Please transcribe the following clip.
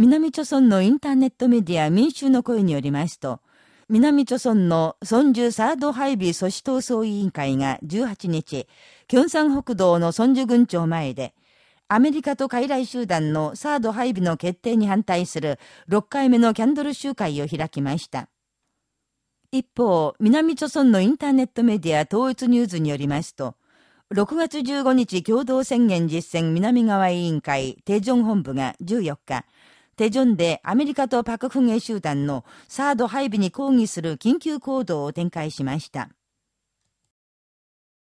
南朝村のインターネットメディア民衆の声によりますと、南朝村の孫樹サード配備阻止闘争委員会が18日、キョンサン北道の孫樹郡庁前で、アメリカと傀儡集団のサード配備の決定に反対する6回目のキャンドル集会を開きました。一方、南朝村のインターネットメディア統一ニュースによりますと、6月15日共同宣言実践南側委員会テジョン本部が14日、手順でアメリカとパクフンゲ集団のサード配備に抗議する緊急行動を展開しました。